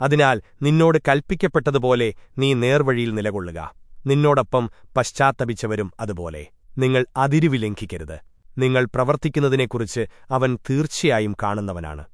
അതിനാൽ നിന്നോട് കൽപ്പിക്കപ്പെട്ടതുപോലെ നീ നേർവഴിയിൽ നിലകൊള്ളുക. നിന്നോടൊപ്പം പശ്ചാത്തപിച്ചവരും അതുപോലെ. നിങ്ങൾ അതിരുവിലംഘിക്കരുത്. നിങ്ങൾ പ്രവർത്തിക്കുന്നതിനെക്കുറിച്ച് അവൻ തീർച്ചയായും കാണുന്നവനാണ്.